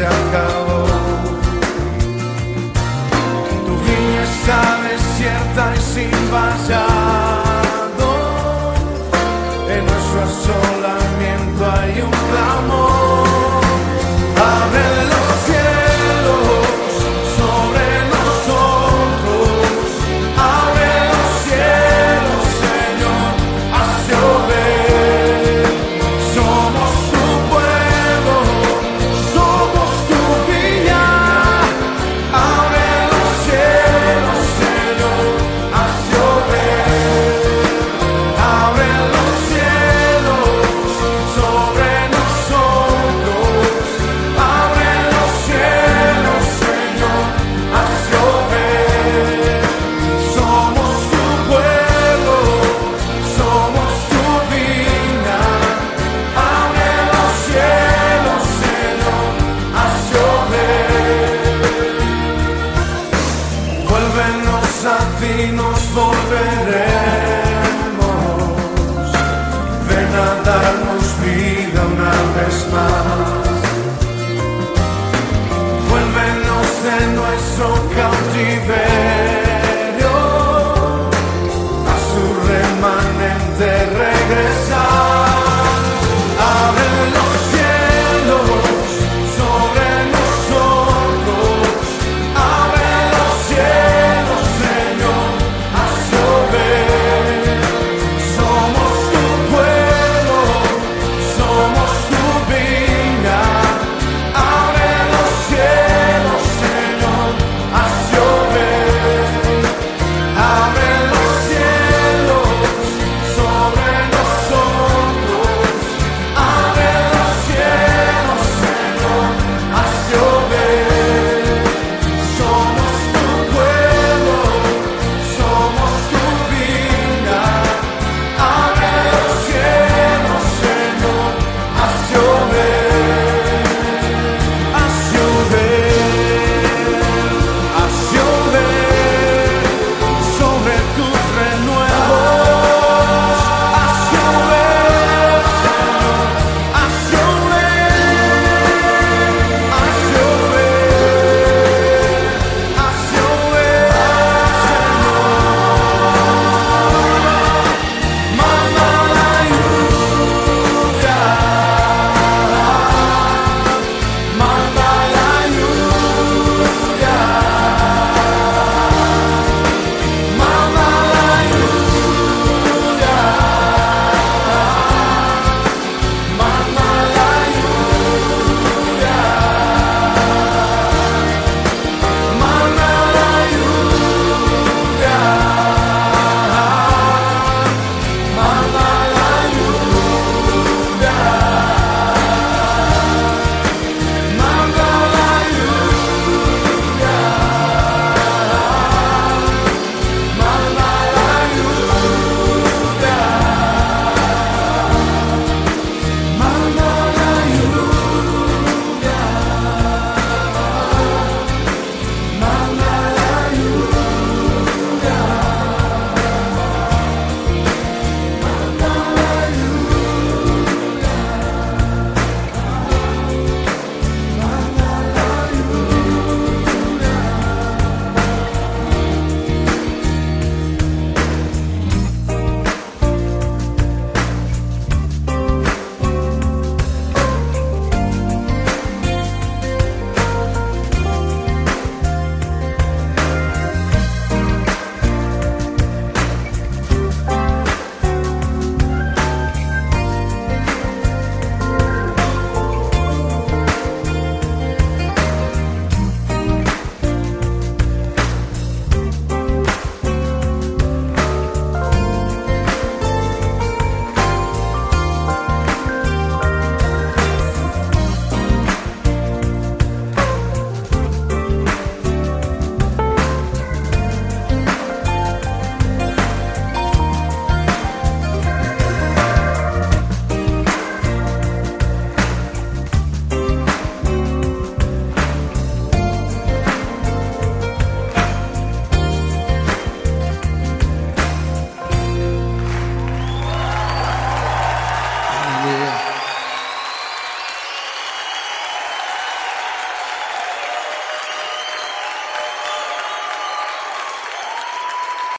se acabó. Tu viña está desierta y sin vallar. ti nos volveremos. Ven a darnos vida una vez más. Vuélvenos de nuestro cautiverio a su remanente regresar.